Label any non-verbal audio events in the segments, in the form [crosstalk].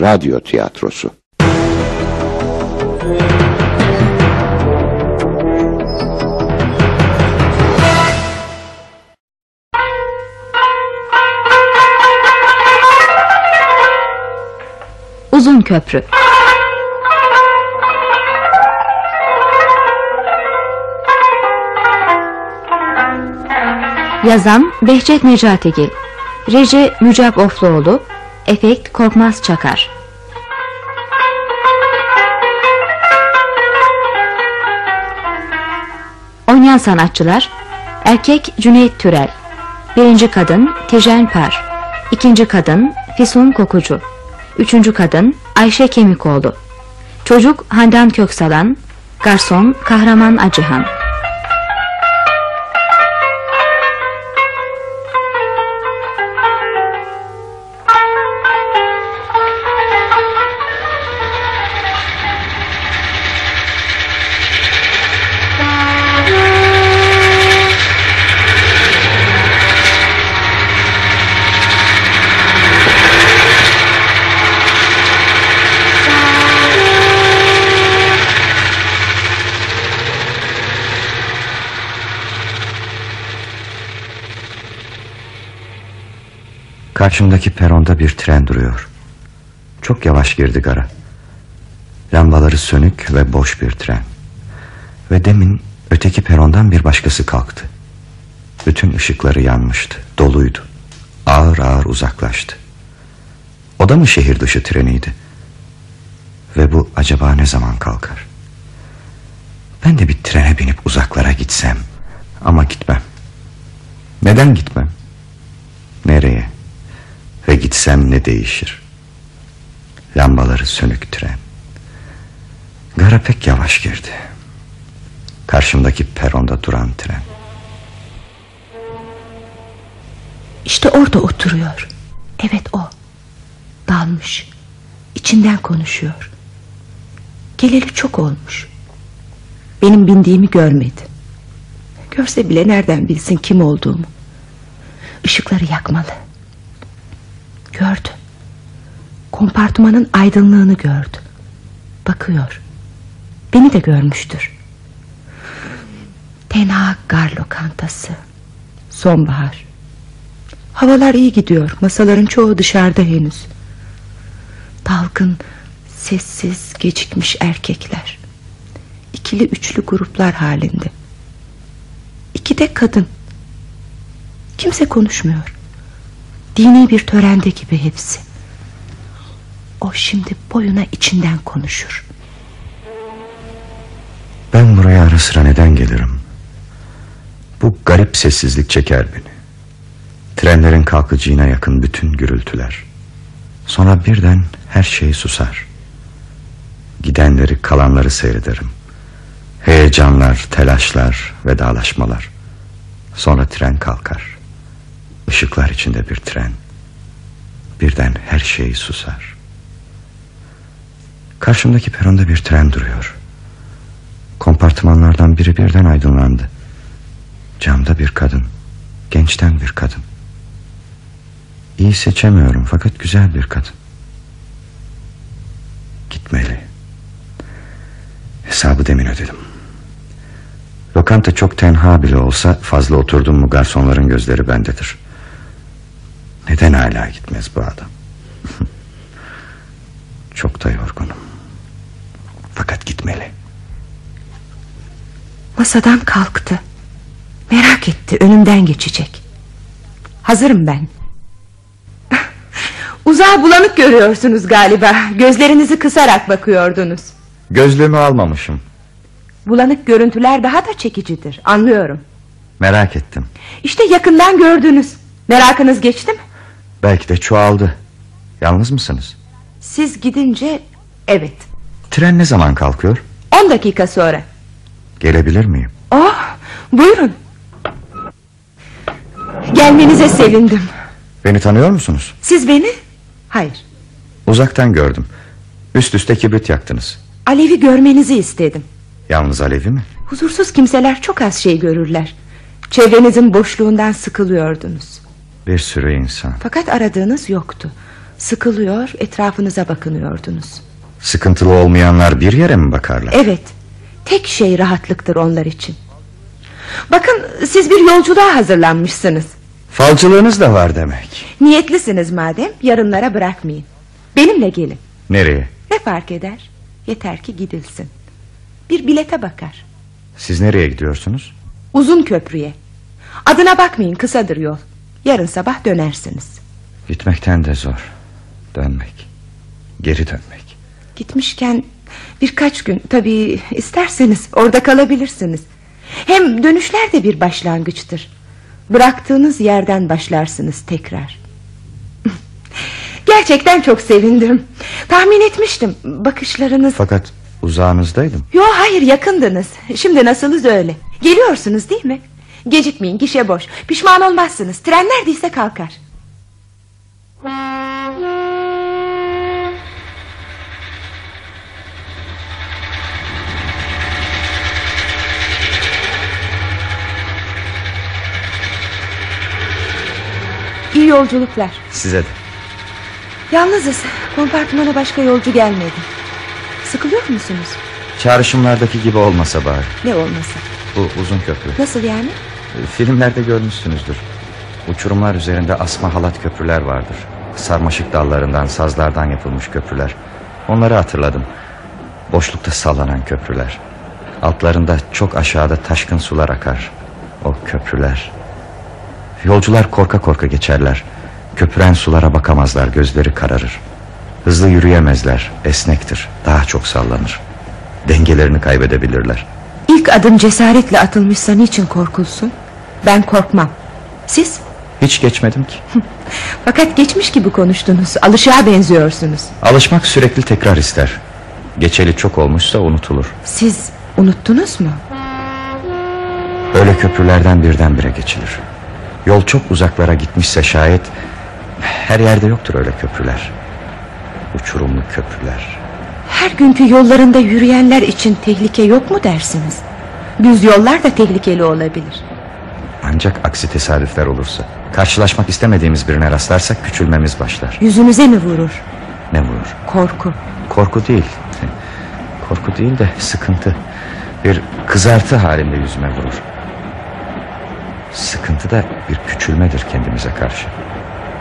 radyo tiyatrosu. Uzun Köprü. Yazan Behçet Necatigil Reji Mücap Ofluoğlu Efekt Korkmaz Çakar. Oynayan sanatçılar Erkek Cüneyt Türel Birinci kadın Tijen Par İkinci kadın Fisun Kokucu Üçüncü kadın Ayşe Kemikoğlu Çocuk Handan Köksalan Garson Kahraman Acıhan Karşımdaki peronda bir tren duruyor. Çok yavaş girdi gara. Lambaları sönük ve boş bir tren. Ve demin öteki perondan bir başkası kalktı. Bütün ışıkları yanmıştı, doluydu. Ağır ağır uzaklaştı. O da mı şehir dışı treniydi? Ve bu acaba ne zaman kalkar? Ben de bir trene binip uzaklara gitsem ama gitmem. Neden gitmem? Nereye? Ve gitsem ne değişir? Lambaları sönük tren. Gara pek yavaş girdi. Karşımdaki peronda duran tren. İşte orada oturuyor. Evet o. Dalmış. İçinden konuşuyor. Geleli çok olmuş. Benim bindiğimi görmedi. Görse bile nereden bilsin kim olduğumu. Işıkları yakmalı. Gördü. Kompartmanın aydınlığını gördü. Bakıyor. Beni de görmüştür. Tenha gar lokantası. Sonbahar. Havalar iyi gidiyor. Masaların çoğu dışarıda henüz. Dalgın, sessiz, gecikmiş erkekler. İkili üçlü gruplar halinde. İki de kadın. Kimse konuşmuyor. Dini bir törende gibi hepsi. O şimdi boyuna içinden konuşur. Ben buraya ara sıra neden gelirim? Bu garip sessizlik çeker beni. Trenlerin kalkıcığına yakın bütün gürültüler. Sonra birden her şey susar. Gidenleri kalanları seyrederim. Heyecanlar, telaşlar, vedalaşmalar. Sonra tren kalkar. Işıklar içinde bir tren. Birden her şey susar. Karşımdaki peronda bir tren duruyor. Kompartımanlardan biri birden aydınlandı. Camda bir kadın. Gençten bir kadın. İyi seçemiyorum fakat güzel bir kadın. Gitmeli. Hesabı demin ödedim. Lokanta çok tenha bile olsa fazla oturdum mu garsonların gözleri bendedir. Neden hala gitmez bu adam? [laughs] çok da yorgunum. Fakat gitmeli. Masadan kalktı. Merak etti önümden geçecek. Hazırım ben. [laughs] Uzağa bulanık görüyorsunuz galiba. Gözlerinizi kısarak bakıyordunuz. Gözlüğümü almamışım. Bulanık görüntüler daha da çekicidir. Anlıyorum. Merak ettim. İşte yakından gördünüz. Merakınız geçti mi? Belki de çoğaldı. Yalnız mısınız? Siz gidince evet. Tren ne zaman kalkıyor? On dakika sonra. Gelebilir miyim? Oh, buyurun. Gelmenize sevindim. Beni tanıyor musunuz? Siz beni? Hayır. Uzaktan gördüm. Üst üste kibrit yaktınız. Alev'i görmenizi istedim. Yalnız Alevi mi? Huzursuz kimseler çok az şey görürler. Çevrenizin boşluğundan sıkılıyordunuz. Bir sürü insan. Fakat aradığınız yoktu. Sıkılıyor etrafınıza bakınıyordunuz. Sıkıntılı olmayanlar bir yere mi bakarlar? Evet tek şey rahatlıktır onlar için. Bakın siz bir yolculuğa hazırlanmışsınız. Falcılığınız da var demek. Niyetlisiniz madem yarınlara bırakmayın. Benimle gelin. Nereye? Ne fark eder? Yeter ki gidilsin. Bir bilete bakar. Siz nereye gidiyorsunuz? Uzun köprüye. Adına bakmayın kısadır yol Yarın sabah dönersiniz Gitmekten de zor Dönmek Geri dönmek Gitmişken birkaç gün tabii isterseniz orada kalabilirsiniz. Hem dönüşler de bir başlangıçtır. Bıraktığınız yerden başlarsınız tekrar. [laughs] Gerçekten çok sevindim. Tahmin etmiştim bakışlarınız. Fakat uzağınızdaydım. Yo hayır yakındınız. Şimdi nasılız öyle. Geliyorsunuz değil mi? Gecikmeyin gişe boş. Pişman olmazsınız. Tren neredeyse kalkar. İyi yolculuklar. Size de. Yalnızız. Kompartmana başka yolcu gelmedi. Sıkılıyor musunuz? Çağrışımlardaki gibi olmasa bari. Ne olmasa. Bu uzun köprü. Nasıl yani? Filmlerde görmüşsünüzdür. Uçurumlar üzerinde asma halat köprüler vardır. Sarmaşık dallarından, sazlardan yapılmış köprüler. Onları hatırladım. Boşlukta sallanan köprüler. Altlarında çok aşağıda taşkın sular akar. O köprüler. Yolcular korka korka geçerler. Köpüren sulara bakamazlar, gözleri kararır. Hızlı yürüyemezler, esnektir, daha çok sallanır. Dengelerini kaybedebilirler. İlk adım cesaretle atılmışsa niçin korkulsun? Ben korkmam. Siz? Hiç geçmedim ki. Fakat geçmiş gibi konuştunuz. Alışığa benziyorsunuz. Alışmak sürekli tekrar ister. Geçeli çok olmuşsa unutulur. Siz unuttunuz mu? Öyle köprülerden birdenbire geçilir. Yol çok uzaklara gitmişse şayet her yerde yoktur öyle köprüler. Uçurumlu köprüler. Her günkü yollarında yürüyenler için tehlike yok mu dersiniz? Düz yollar da tehlikeli olabilir. Ancak aksi tesadüfler olursa. Karşılaşmak istemediğimiz birine rastlarsak küçülmemiz başlar. Yüzünüze mi vurur? Ne vurur? Korku. Korku değil. Korku değil de sıkıntı. Bir kızartı halinde yüzüme vurur. Sıkıntı da bir küçülmedir kendimize karşı.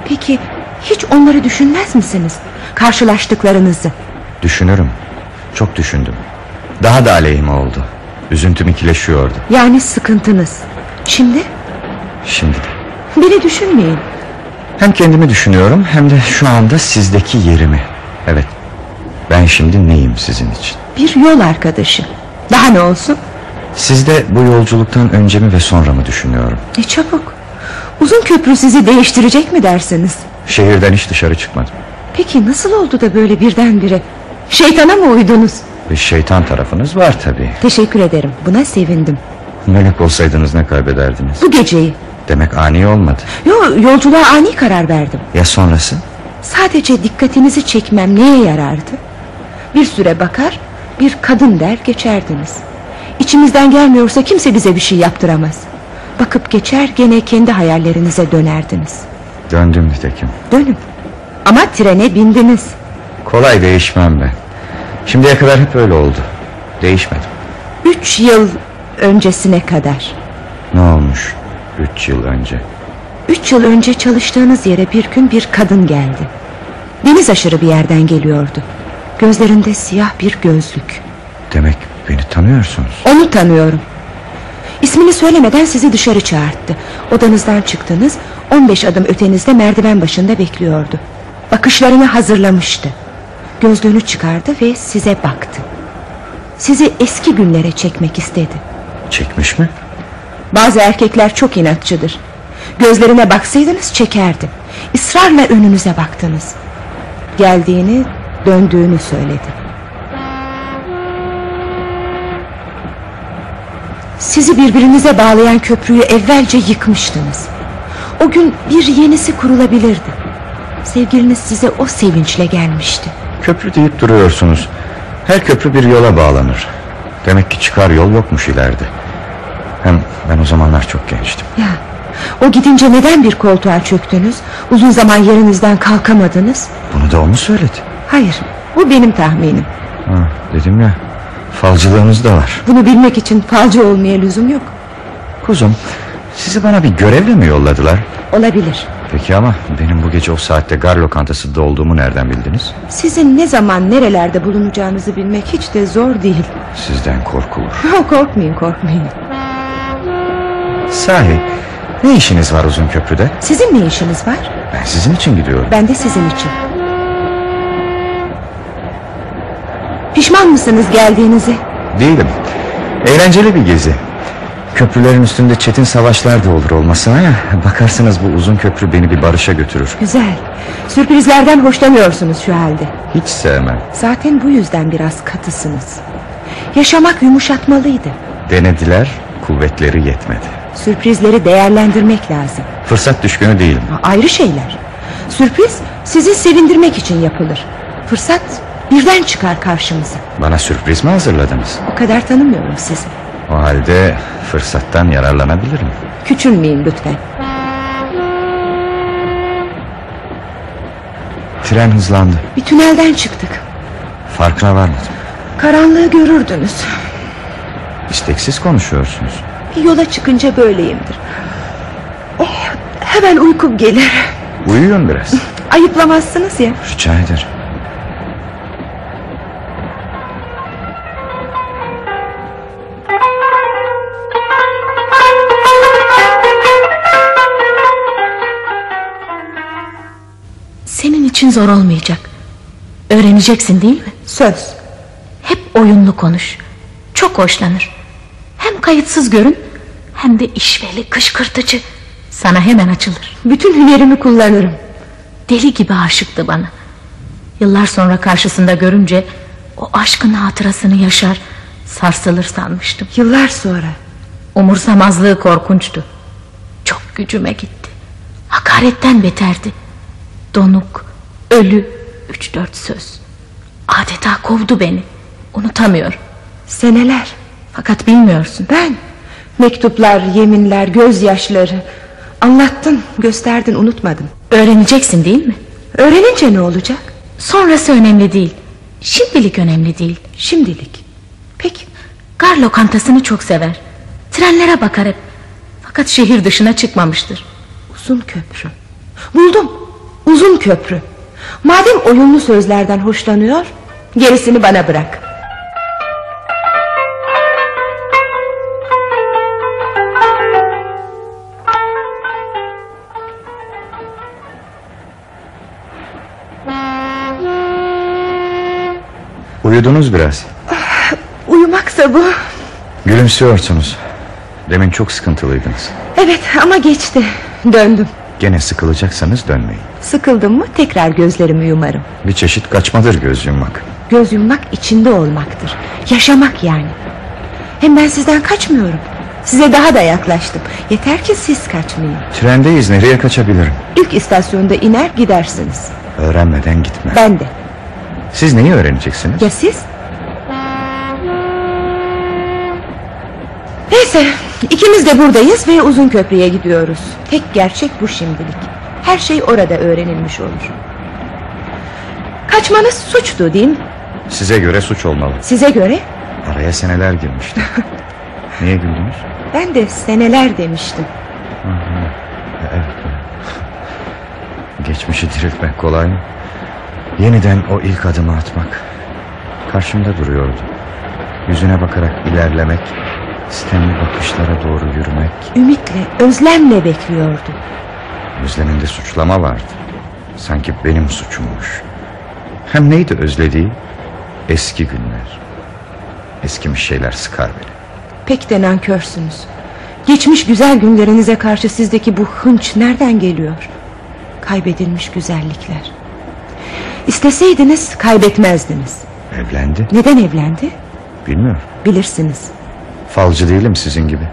Peki hiç onları düşünmez misiniz? Karşılaştıklarınızı. Düşünürüm. Çok düşündüm. Daha da aleyhime oldu. Üzüntüm ikileşiyordu. Yani sıkıntınız. Şimdi Şimdi de. beni düşünmeyin. Hem kendimi düşünüyorum hem de şu anda sizdeki yerimi. Evet. Ben şimdi neyim sizin için? Bir yol arkadaşı. Daha ne olsun? Sizde bu yolculuktan önce mi ve sonra mı düşünüyorum? Ne çabuk. Uzun köprü sizi değiştirecek mi dersiniz? Şehirden hiç dışarı çıkmadım. Peki nasıl oldu da böyle birdenbire? Şeytana mı uydunuz? Bir şeytan tarafınız var tabii. Teşekkür ederim. Buna sevindim. Melek olsaydınız ne kaybederdiniz? Bu geceyi. Demek ani olmadı. Yo, yolculuğa ani karar verdim. Ya sonrası? Sadece dikkatinizi çekmem neye yarardı? Bir süre bakar, bir kadın der geçerdiniz. İçimizden gelmiyorsa kimse bize bir şey yaptıramaz. Bakıp geçer gene kendi hayallerinize dönerdiniz. Döndüm nitekim. Dönün. Ama trene bindiniz. Kolay değişmem ben. Şimdiye kadar hep öyle oldu. Değişmedim. Üç yıl öncesine kadar. Ne olmuş üç yıl önce? Üç yıl önce çalıştığınız yere bir gün bir kadın geldi. Deniz aşırı bir yerden geliyordu. Gözlerinde siyah bir gözlük. Demek beni tanıyorsunuz. Onu tanıyorum. İsmini söylemeden sizi dışarı çağırttı. Odanızdan çıktınız, 15 adım ötenizde merdiven başında bekliyordu. Bakışlarını hazırlamıştı. Gözlüğünü çıkardı ve size baktı. Sizi eski günlere çekmek istedi. Çekmiş mi? Bazı erkekler çok inatçıdır. Gözlerine baksaydınız çekerdi. Israrla önünüze baktınız. Geldiğini, döndüğünü söyledi. Sizi birbirinize bağlayan köprüyü evvelce yıkmıştınız. O gün bir yenisi kurulabilirdi. Sevgiliniz size o sevinçle gelmişti. Köprü deyip duruyorsunuz. Her köprü bir yola bağlanır. Demek ki çıkar yol yokmuş ileride. Hem ben o zamanlar çok gençtim. Ya, o gidince neden bir koltuğa çöktünüz? Uzun zaman yerinizden kalkamadınız? Bunu da o mu söyledi? Hayır bu benim tahminim Ha, dedim ya falcılığınız da var. Bunu bilmek için falcı olmaya lüzum yok Kuzum sizi bana bir görevle mi yolladılar? Olabilir Peki ama benim bu gece o saatte gar lokantasında olduğumu nereden bildiniz? Sizin ne zaman nerelerde bulunacağınızı bilmek hiç de zor değil Sizden korkulur. [laughs] Korkmayın korkmayın Sahi ne işiniz var uzun köprüde? Sizin ne işiniz var? Ben sizin için gidiyorum. Ben de sizin için Pişman mısınız geldiğinizi? Değilim. Eğlenceli bir gezi. Köprülerin üstünde çetin savaşlar da olur olmasına ya. Bakarsınız bu uzun köprü beni bir barışa götürür. Güzel Sürprizlerden hoşlanıyorsunuz şu halde Hiç sevmem. Zaten bu yüzden biraz katısınız Yaşamak yumuşatmalıydı Denediler, kuvvetleri yetmedi. Sürprizleri değerlendirmek lazım Fırsat düşkünü değilim. Ayrı şeyler Sürpriz sizi sevindirmek için yapılır Fırsat birden çıkar karşımıza Bana sürpriz mi hazırladınız? O kadar tanımıyorum sizi O halde fırsattan yararlanabilirim. Küçülmeyin lütfen Tren hızlandı. Bir tünelden çıktık Farkına varmadım. Karanlığı görürdünüz İsteksiz konuşuyorsunuz. Yola çıkınca böyleyimdir oh, Hemen uykum gelir Uyuyun biraz. [laughs] Ayıplamazsınız ya Rica ederim. Senin için zor olmayacak. Öğreneceksin değil mi? Söz Hep oyunlu konuş. Çok hoşlanır. Hem kayıtsız görün hem de işveli kışkırtıcı. Sana hemen açılır. Bütün hünerimi kullanırım Deli gibi aşıktı bana. Yıllar sonra karşısında görünce o aşkın hatırasını yaşar, sarsılır sanmıştım. Yıllar sonra Umursamazlığı korkunçtu. Çok gücüme gitti. Hakaretten beterdi. Donuk, ölü, üç dört söz. Adeta kovdu beni. Unutamıyorum. Seneler Fakat bilmiyorsun. Ben mektuplar, yeminler, gözyaşları Anlattın, gösterdin, unutmadım Öğreneceksin değil mi? Öğrenince ne olacak? Sonrası önemli değil. Şimdilik önemli değil. Şimdilik Peki Gar lokantasını çok sever. Trenlere bakar hep. Fakat şehir dışına çıkmamıştır. Uzun köprü Buldum uzun köprü Madem oyunlu sözlerden hoşlanıyor Gerisini bana bırak Uyudunuz biraz. Uyumaksa bu Gülümsüyorsunuz. Demin çok sıkıntılıydınız. Evet ama geçti Döndüm Gene sıkılacaksanız dönmeyin. Sıkıldım mı tekrar gözlerimi yumarım Bir çeşit kaçmadır göz yummak. Göz yummak içinde olmaktır Yaşamak yani Hem ben sizden kaçmıyorum Size daha da yaklaştım Yeter ki siz kaçmayın Trendeyiz nereye kaçabilirim? İlk istasyonda iner gidersiniz Öğrenmeden gitme. Ben de Siz neyi öğreneceksiniz? Ya siz? Neyse ikimiz de buradayız ve uzun köprüye gidiyoruz Tek gerçek bu şimdilik Her şey orada öğrenilmiş olur Kaçmanız suçtu değil mi? Size göre suç olmalı. Size göre Araya seneler girmişti. [laughs] Niye güldünüz? ben de seneler demiştim Evet. Geçmişi diriltmek kolay mı? Yeniden o ilk adımı atmak. Karşımda duruyordu. Yüzüne bakarak ilerlemek, sistemli bakışlara doğru yürümek. Ümitle, özlemle bekliyordu Yüzlerinde suçlama vardı. Sanki benim suçummuş. Hem neydi özlediği? Eski günler. Eskimiş şeyler sıkar beni. Pek de nankörsünüz Geçmiş güzel günlerinize karşı sizdeki bu hınç nereden geliyor? Kaybedilmiş güzellikler İsteseydiniz kaybetmezdiniz Evlendi. Neden evlendi? Bilmiyorum. Bilirsiniz Falcı değilim sizin gibi.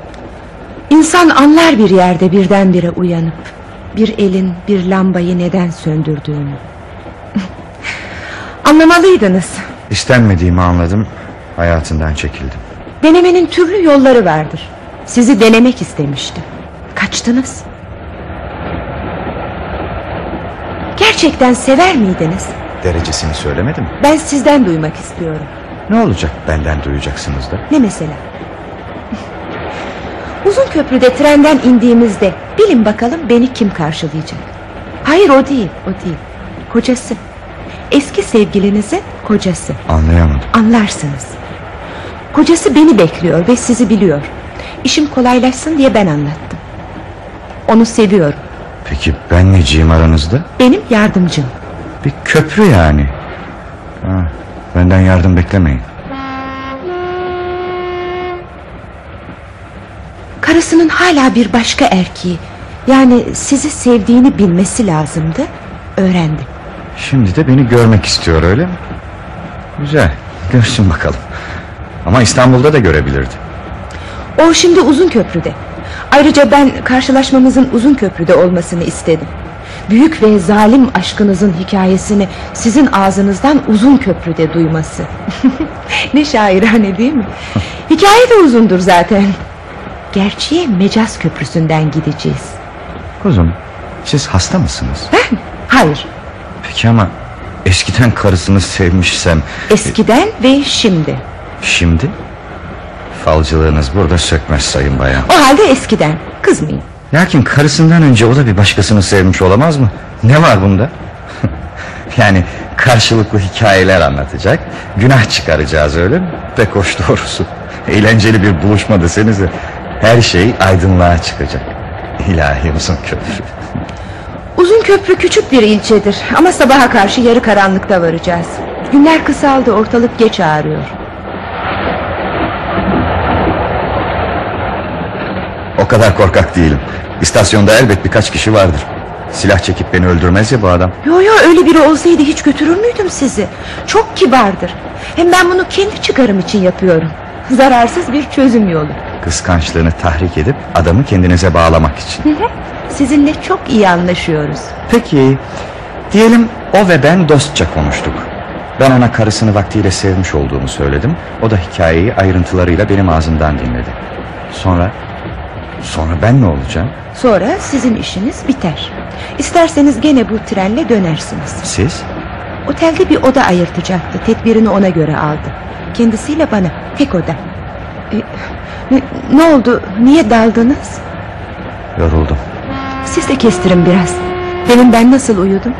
İnsan anlar bir yerde birdenbire uyanıp Bir elin bir lambayı neden söndürdüğünü [laughs] Anlamalıydınız İstenmediğimi anladım. Hayatından çekildim. Denemenin türlü yolları vardır Sizi denemek istemişti Kaçtınız Gerçekten sever miydiniz? Derecesini söylemedim. Ben sizden duymak istiyorum. Ne olacak benden duyacaksınız da? Ne mesela? Uzun köprüde trenden indiğimizde bilin bakalım beni kim karşılayacak? Hayır o değil, o değil. Kocası. Eski sevgilinizin kocası. Anlayamadım. Anlarsınız. Kocası beni bekliyor ve sizi biliyor. İşim kolaylaşsın diye ben anlattım. Onu seviyorum. Peki ben neciyim aranızda? Benim yardımcım. Bir köprü yani. Ha, benden yardım beklemeyin. Karısının hala bir başka erkeği yani sizi sevdiğini bilmesi lazımdı. Öğrendim. Şimdi de beni görmek istiyor öyle mi? Güzel. Görsün bakalım. Ama İstanbul'da da görebilirdi. O şimdi uzun köprüde. Ayrıca ben karşılaşmamızın uzun köprüde olmasını istedim. Büyük ve zalim aşkınızın hikayesini sizin ağzınızdan uzun köprüde duyması. [laughs] ne şairane değil mi? [laughs] Hikaye de uzundur zaten. Gerçeğe Mecaz Köprüsü'nden gideceğiz. Kuzum siz hasta mısınız? Ben? Hayır. Peki ama eskiden karısını sevmişsem... Eskiden ve şimdi. Şimdi? Falcılığınız burada sökmez sayın bayan. O halde eskiden. Kızmayın. Lakin karısından önce o da bir başkasını sevmiş olamaz mı? Ne var bunda? [laughs] yani karşılıklı hikayeler anlatacak Günah çıkaracağız öyle mi? Pek hoş doğrusu Eğlenceli bir buluşma desenize Her şey aydınlığa çıkacak İlahi uzun köprü Uzun köprü küçük bir ilçedir Ama sabaha karşı yarı karanlıkta varacağız Günler kısaldı ortalık geç ağrıyor O kadar korkak değilim. İstasyonda elbet birkaç kişi vardır. Silah çekip beni öldürmez ya bu adam. Yo yo öyle biri olsaydı hiç götürür müydüm sizi? Çok kibardır. Hem ben bunu kendi çıkarım için yapıyorum. Zararsız bir çözüm yolu. Kıskançlığını tahrik edip adamı kendinize bağlamak için. Sizinle çok iyi anlaşıyoruz. Peki diyelim o ve ben dostça konuştuk. Ben ona karısını vaktiyle sevmiş olduğumu söyledim. O da hikayeyi ayrıntılarıyla benim ağzımdan dinledi. Sonra Sonra ben ne olacağım? Sonra sizin işiniz biter. İsterseniz gene bu trenle dönersiniz. Siz? Otelde bir oda ayırtacaktı. Tedbirini ona göre aldı. Kendisiyle bana tek oda. E, ne, ne oldu? Niye daldınız? Yoruldum. Siz de kestirin biraz. Benim ben nasıl uyudum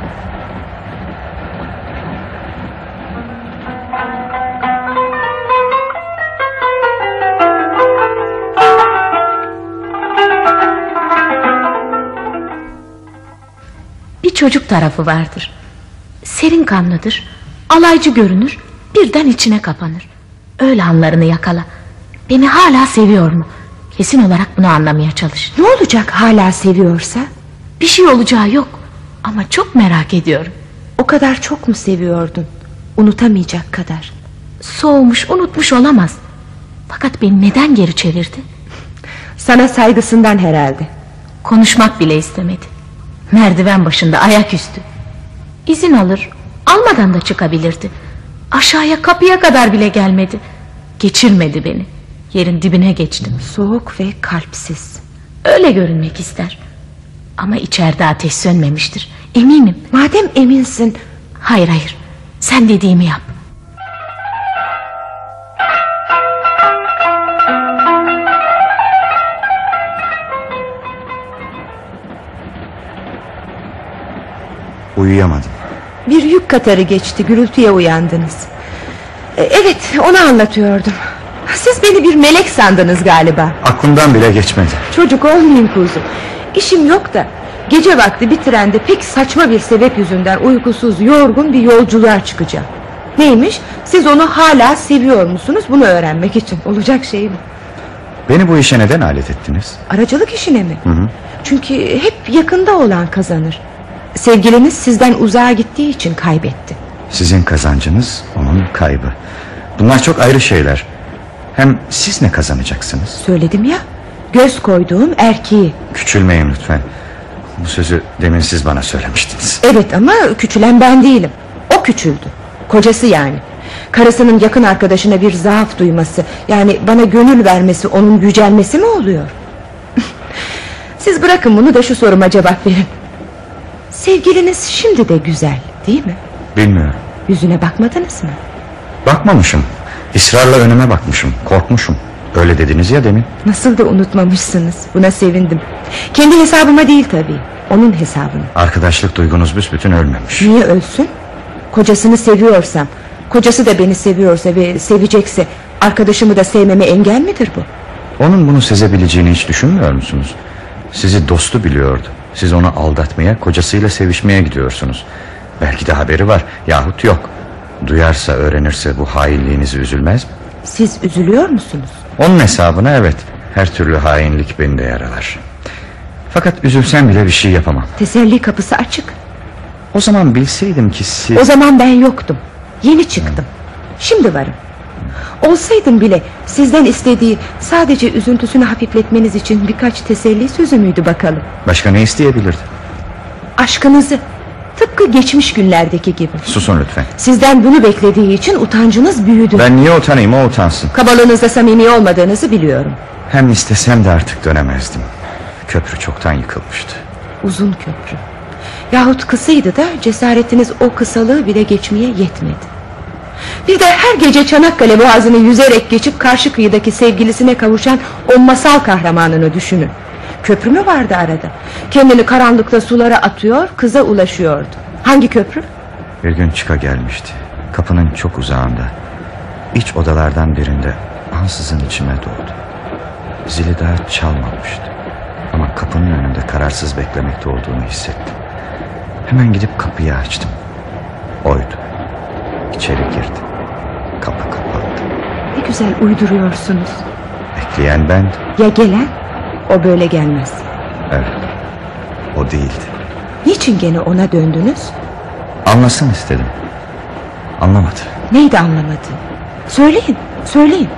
Bir çocuk tarafı vardır. Serin kanlıdır. Alaycı görünür. Birden içine kapanır. Öyle anlarını yakala. Beni hala seviyor mu? Kesin olarak bunu anlamaya çalış. Ne olacak hala seviyorsa Bir şey olacağı yok. Ama çok merak ediyorum. O kadar çok mu seviyordun Unutamayacak kadar Soğumuş, unutmuş olamaz. Fakat beni neden geri çevirdi? Sana saygısından herhalde Konuşmak bile istemedi. Merdiven başında ayaküstü. İzin alır, almadan da çıkabilirdi. Aşağıya kapıya kadar bile gelmedi. Geçirmedi beni. Yerin dibine geçtim. Soğuk ve kalpsiz Öyle görünmek ister. Ama içeride ateş sönmemiştir. Eminim. Madem eminsin Hayır hayır. Sen dediğimi yap. Uyuyamadım. Bir yük katarı geçti gürültüye uyandınız. E, Evet onu anlatıyordum. Siz beni bir melek sandınız galiba. Aklımdan bile geçmedi. Çocuk olmayayım kuzu. İşim yok da Gece vakti bir trende pek saçma bir sebep yüzünden Uykusuz yorgun bir yolculuğa çıkacağım. Neymiş? Siz onu hala seviyor musunuz? Bunu öğrenmek için. Olacak şey mi Beni bu işe neden alet ettiniz? Aracılık işine mi? Hı hı. Çünkü hep yakında olan kazanır Sevgiliniz sizden uzağa gittiği için kaybetti. Sizin kazancınız onun kaybı. Bunlar çok ayrı şeyler. Hem siz ne kazanacaksınız? Söyledim ya Göz koyduğum erkeği. Küçülmeyin lütfen. Bu sözü demin siz bana söylemiştiniz. Evet ama küçülen ben değilim. O küçüldü. Kocası yani. Karısının yakın arkadaşına bir zaaf duyması Yani bana gönül vermesi onun yücelmesi mi oluyor? [laughs] Siz bırakın bunu da şu soruma cevap verin Sevgiliniz şimdi de güzel değil mi? Bilmiyorum. Yüzüne bakmadınız mı? Bakmamışım. Israrla önüme bakmışım. Korkmuşum. Öyle dediniz ya demin. Nasıl da unutmamışsınız. Buna sevindim. Kendi hesabıma değil tabii. Onun hesabına. Arkadaşlık duygunuz büsbütün ölmemiş. Niye ölsün? Kocasını seviyorsam, kocası da beni seviyorsa ve sevecekse arkadaşımı da sevmeme engel midir bu? Onun bunu sezebileceğini hiç düşünmüyor musunuz? Sizi dostu biliyordu. Siz onu aldatmaya, kocasıyla sevişmeye gidiyorsunuz. Belki de haberi var yahut yok. Duyarsa, öğrenirse bu hainliğinizi üzülmez mi? Siz üzülüyor musunuz? Onun hesabına evet. Her türlü hainlik beni de yaralar. Fakat üzülsem bile bir şey yapamam. Teselli kapısı açık. O zaman bilseydim ki siz... O zaman ben yoktum. Yeni çıktım. Şimdi varım. Olsaydım bile sizden istediği sadece üzüntüsünü hafifletmeniz için birkaç teselli sözü müydü bakalım? Başka ne isteyebilirdi? Aşkınızı tıpkı geçmiş günlerdeki gibi. Susun lütfen. Sizden bunu beklediği için utancınız büyüdü. Ben niye utanayım o utansın. Kabalığınızda samimi olmadığınızı biliyorum. Hem istesem de artık dönemezdim. Köprü çoktan yıkılmıştı. Uzun köprü. Yahut kısaydı da cesaretiniz o kısalığı bile geçmeye yetmedi. Bir de her gece Çanakkale boğazını yüzerek geçip karşı kıyıdaki sevgilisine kavuşan o masal kahramanını düşünün. Köprü mü vardı arada? Kendini karanlıkta sulara atıyor, kıza ulaşıyordu. Hangi köprü? Bir gün çıka gelmişti. Kapının çok uzağında. İç odalardan birinde ansızın içime doğdu. Zili daha çalmamıştı. Ama kapının önünde kararsız beklemekte olduğunu hissettim. Hemen gidip kapıyı açtım. Oydu. İçeri girdi. Kapı kapandı. Ne güzel uyduruyorsunuz. Bekleyen bendim. Ya gelen? O böyle gelmez. Evet. O değildi. Niçin gene ona döndünüz? Anlasın istedim. Anlamadı. Neydi anlamadı? Söyleyin, söyleyin.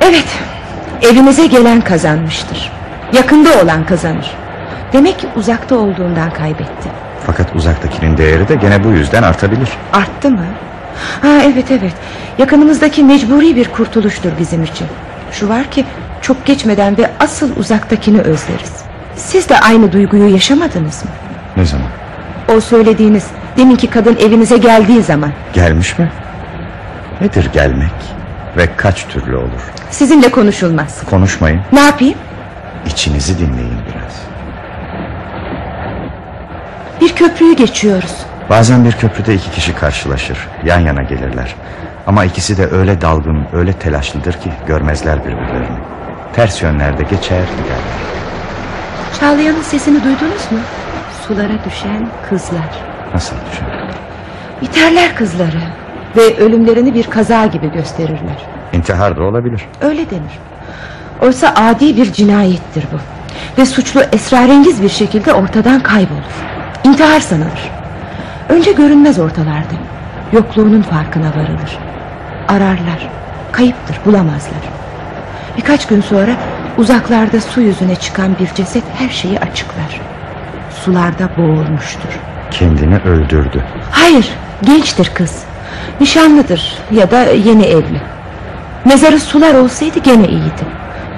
Evet, evinize gelen kazanmıştır. Yakında olan kazanır. Demek ki uzakta olduğundan kaybetti. Fakat uzaktakinin değeri de gene bu yüzden artabilir. Arttı mı? Ha evet evet. Yakınımızdaki mecburi bir kurtuluştur bizim için. Şu var ki çok geçmeden ve asıl uzaktakini özleriz. Siz de aynı duyguyu yaşamadınız mı? Ne zaman? O söylediğiniz deminki kadın evinize geldiği zaman Gelmiş mi? Nedir gelmek? Ve kaç türlü olur? sizinle konuşulmaz. Konuşmayın. Ne yapayım? İçinizi dinleyin biraz. Bir köprüyü geçiyoruz. Bazen bir köprüde iki kişi karşılaşır. Yan yana gelirler. Ama ikisi de öyle dalgın, öyle telaşlıdır ki görmezler birbirlerini. Ters yönlerde geçer giderler. Çağlayan'ın sesini duydunuz mu? Sulara düşen kızlar. Nasıl düşün? Biterler kızları. Ve ölümlerini bir kaza gibi gösterirler. İntihar da olabilir. Öyle denir. Oysa adi bir cinayettir bu. Ve suçlu esrarengiz bir şekilde ortadan kaybolur. İntihar sanılır. Önce görünmez ortalarda. Yokluğunun farkına varılır. Ararlar. Kayıptır bulamazlar. Birkaç gün sonra uzaklarda su yüzüne çıkan bir ceset her şeyi açıklar. Sularda boğulmuştur. Kendini öldürdü. Hayır gençtir kız Nişanlıdır ya da yeni evli Mezarı sular olsaydı gene iyiydi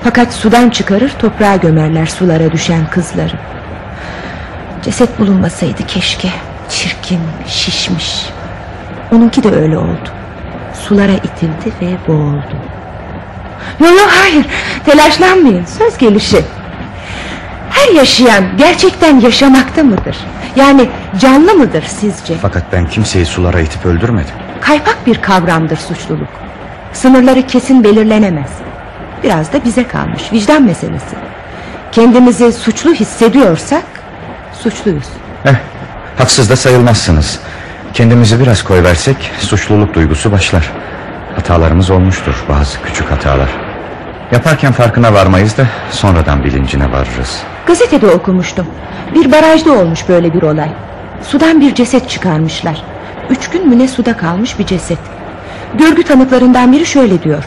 Fakat sudan çıkarır toprağa gömerler sulara düşen kızları Ceset bulunmasaydı keşke Çirkin şişmiş Onunki de öyle oldu Sulara itildi ve boğuldu Yok yok hayır telaşlanmayın söz gelişi Her yaşayan gerçekten yaşamakta mıdır? Yani canlı mıdır sizce? Fakat ben kimseyi sulara itip öldürmedim. Kaypak bir kavramdır suçluluk. Sınırları kesin belirlenemez. Biraz da bize kalmış vicdan meselesi. Kendimizi suçlu hissediyorsak suçluyuz. Eh, haksız da sayılmazsınız. Kendimizi biraz koyversek suçluluk duygusu başlar. Hatalarımız olmuştur bazı küçük hatalar. Yaparken farkına varmayız da sonradan bilincine varırız. Gazetede okumuştum. Bir barajda olmuş böyle bir olay. Sudan bir ceset çıkarmışlar. Üç gün mü ne suda kalmış bir ceset. Görgü tanıklarından biri şöyle diyor.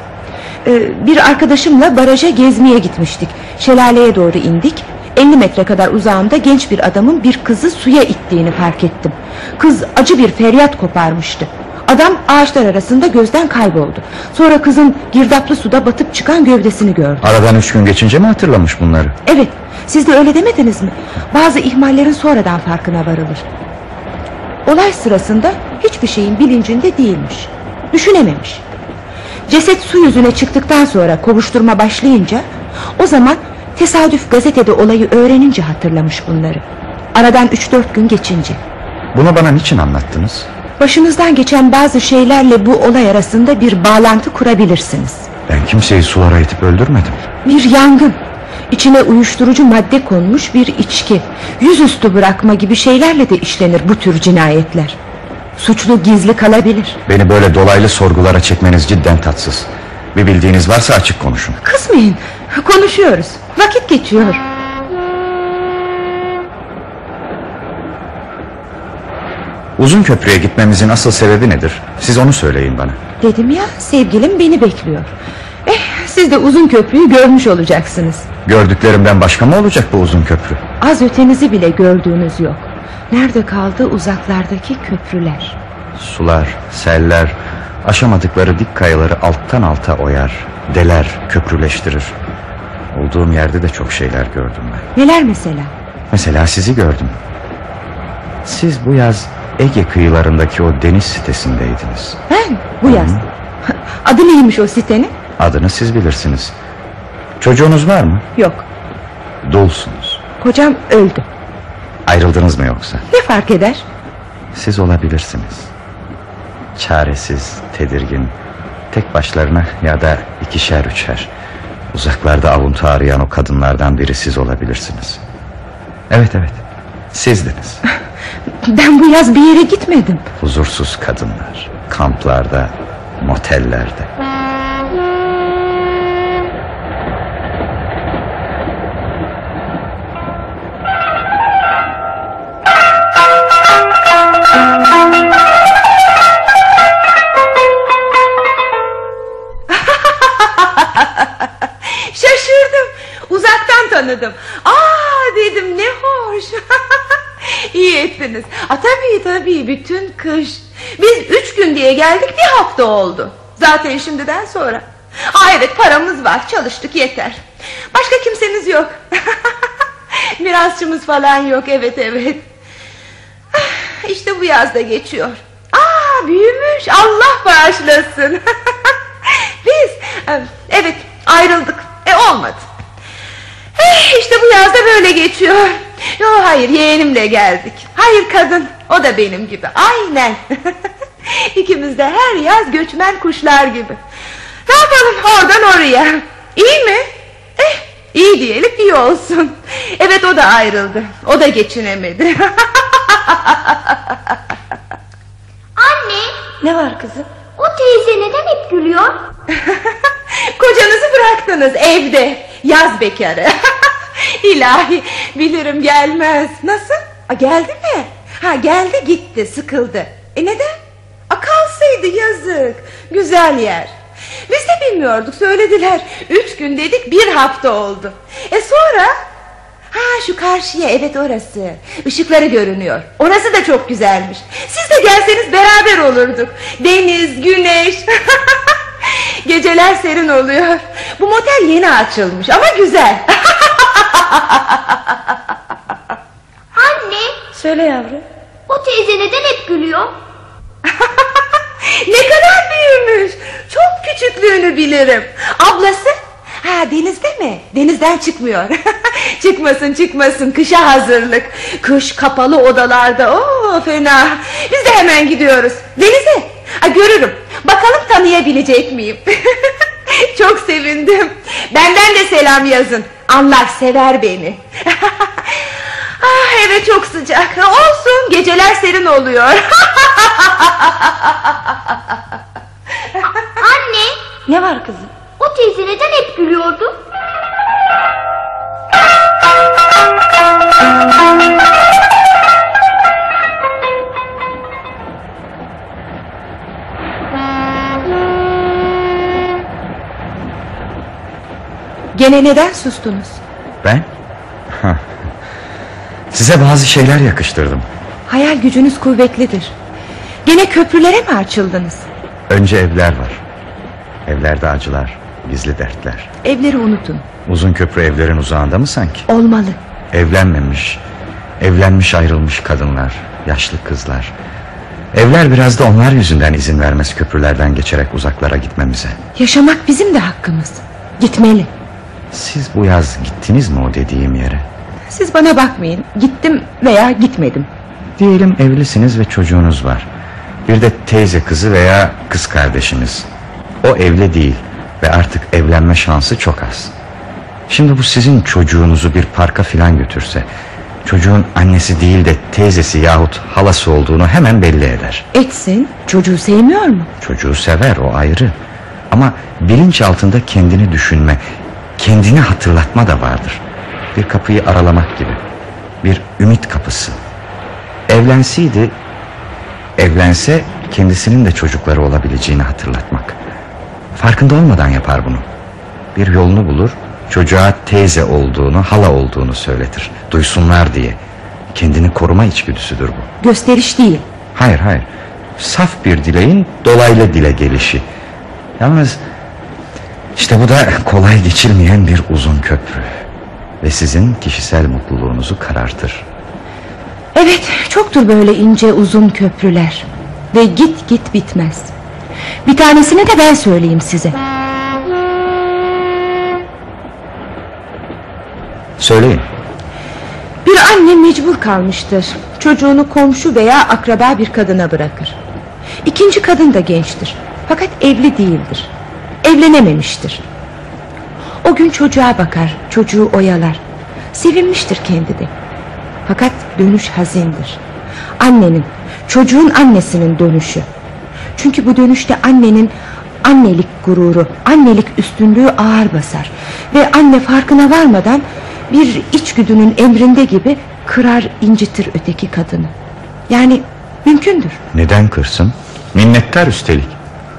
"Ee, bir arkadaşımla baraja gezmeye gitmiştik. Şelaleye doğru indik. 50 metre kadar uzağımda genç bir adamın bir kızı suya ittiğini fark ettim. Kız acı bir feryat koparmıştı. Adam ağaçlar arasında gözden kayboldu. Sonra kızın girdaplı suda batıp çıkan gövdesini gördüm. Aradan üç gün geçince mi hatırlamış bunları? Evet Siz de öyle demediniz mi? Bazı ihmallerin sonradan farkına varılır. Olay sırasında hiçbir şeyin bilincinde değilmiş. Düşünememiş. Ceset su yüzüne çıktıktan sonra kovuşturma başlayınca o zaman tesadüf gazetede olayı öğrenince hatırlamış bunları. Aradan 3-4 gün geçince. Bunu bana niçin anlattınız? Başınızdan geçen bazı şeylerle bu olay arasında bir bağlantı kurabilirsiniz. Ben kimseyi sulara itip öldürmedim. Bir yangın, içine uyuşturucu madde konmuş bir içki, yüzüstü bırakma gibi şeylerle de işlenir bu tür cinayetler. Suçlu gizli kalabilir. Beni böyle dolaylı sorgulara çekmeniz cidden tatsız. Bir bildiğiniz varsa açık konuşun. Kızmayın, konuşuyoruz. Vakit geçiyor. Uzun köprüye gitmemizin asıl sebebi nedir? Siz onu söyleyin bana. Dedim ya sevgilim beni bekliyor. Eh, siz de uzun köprüyü görmüş olacaksınız. Gördüklerimden başka mı olacak bu uzun köprü? Az ötenizi bile gördüğünüz yok. Nerede kaldı uzaklardaki köprüler? Sular, seller, aşamadıkları dik kayaları alttan alta oyar, deler, köprüleştirir. Olduğum yerde de çok şeyler gördüm ben. Neler mesela? Mesela sizi gördüm. Siz bu yaz Ege kıyılarındaki o deniz sitesindeydiniz. Ben bu yaz. [laughs] Adı neymiş o sitenin? Adını siz bilirsiniz. Çocuğunuz var mı? Yok. Dulsunuz. Kocam öldü. Ayrıldınız mı yoksa? Ne fark eder? Siz olabilirsiniz. Çaresiz, tedirgin, tek başlarına ya da ikişer üçer. Uzaklarda avuntu arayan o kadınlardan biri siz olabilirsiniz. Evet evet, sizdiniz. [laughs] Ben bu yaz bir yere gitmedim. Huzursuz kadınlar, kamplarda, motellerde. Tanıdım. Aa dedim ne hoş. [laughs] İyi ettiniz. A, tabii tabii bütün kış. Biz üç gün diye geldik bir hafta oldu. Zaten şimdiden sonra. Aa, evet paramız var çalıştık yeter. Başka kimsemiz yok. [laughs] Mirasçımız falan yok evet evet. Ah, İşte bu yazda geçiyor. Aa büyümüş Allah bağışlasın. [laughs] Biz e, evet ayrıldık. E olmadı. İşte bu yazda böyle geçiyor. Yo hayır yeğenimle geldik. Hayır kadın o da benim gibi aynen. [laughs] İkimiz de her yaz göçmen kuşlar gibi. Ne yapalım oradan oraya. İyi mi? Eh iyi diyelim iyi olsun. Evet o da ayrıldı. O da geçinemedi. [laughs] Anne, ne var kızım? o teyze neden hep gülüyor? [laughs] Kocanızı bıraktınız evde. Yaz bekarı. [laughs] İlahi bilirim gelmez. Nasıl? A, geldi mi? Ha geldi gitti sıkıldı. E neden? A, kalsaydı yazık. Güzel yer. Biz de bilmiyorduk söylediler. Üç gün dedik bir hafta oldu. E sonra? Ha şu karşıya evet orası. Işıkları görünüyor. Orası da çok güzelmiş. Siz de gelseniz beraber olurduk. Deniz, güneş. [laughs] Geceler serin oluyor. Bu motel yeni açılmış ama güzel. [laughs] Anne, Söyle yavrum. o teyze neden hep gülüyor? [laughs] ne kadar büyümüş. Çok küçüklüğünü bilirim. Ablası? Ha denizde mi? Denizden çıkmıyor. [laughs] çıkmasın çıkmasın kışa hazırlık. Kış kapalı odalarda. Oo fena. Biz de hemen gidiyoruz. Denize. Ha, görürüm. Bakalım tanıyabilecek miyim? [laughs] Çok sevindim. Benden de selam yazın. Anlar sever beni. [laughs] ah, evet çok sıcak. Olsun geceler serin oluyor. [laughs] Anne, ne var kızım? o teyze neden hep gülüyordu? Gene neden sustunuz? Ben? Size bazı şeyler yakıştırdım. Hayal gücünüz kuvvetlidir. Gene köprülere mi açıldınız? Önce evler var. Evlerde acılar, gizli dertler. Evleri unutun. Uzun köprü evlerin uzağında mı sanki? Olmalı. Evlenmemiş, evlenmiş ayrılmış kadınlar, yaşlı kızlar. Evler biraz da onlar yüzünden izin vermez köprülerden geçerek uzaklara gitmemize. Yaşamak bizim de hakkımız. Gitmeli. Siz bu yaz gittiniz mi o dediğim yere? Siz bana bakmayın. Gittim veya gitmedim. Diyelim evlisiniz ve çocuğunuz var. Bir de teyze kızı veya kız kardeşiniz. O evli değil ve artık evlenme şansı çok az. Şimdi bu sizin çocuğunuzu bir parka filan götürse... ...çocuğun annesi değil de teyzesi yahut halası olduğunu hemen belli eder. Etsin. Çocuğu sevmiyor mu? Çocuğu sever o ayrı. Ama bilinç altında kendini düşünme, kendini hatırlatma da vardır. Bir kapıyı aralamak gibi. Bir ümit kapısı. Evlenseydi, evlense kendisinin de çocukları olabileceğini hatırlatmak. Farkında olmadan yapar bunu. Bir yolunu bulur, çocuğa teyze olduğunu, hala olduğunu söyletir. Duysunlar diye. Kendini koruma içgüdüsüdür bu. Gösteriş değil. Hayır hayır. Saf bir dileğin dolaylı dile gelişi. Yalnız işte bu da kolay geçilmeyen bir uzun köprü. Ve sizin kişisel mutluluğunuzu karartır. Evet çoktur böyle ince uzun köprüler. Ve git git bitmez. Bir tanesini de ben söyleyeyim size. Söyleyin. Bir anne mecbur kalmıştır. Çocuğunu komşu veya akraba bir kadına bırakır. İkinci kadın da gençtir. Fakat evli değildir. Evlenememiştir. O gün çocuğa bakar, çocuğu oyalar. Sevinmiştir kendi de. Fakat dönüş hazindir. Annenin, çocuğun annesinin dönüşü. Çünkü bu dönüşte annenin annelik gururu, annelik üstünlüğü ağır basar. Ve anne farkına varmadan bir içgüdünün emrinde gibi kırar incitir öteki kadını. Yani mümkündür. Neden kırsın? Minnettar üstelik.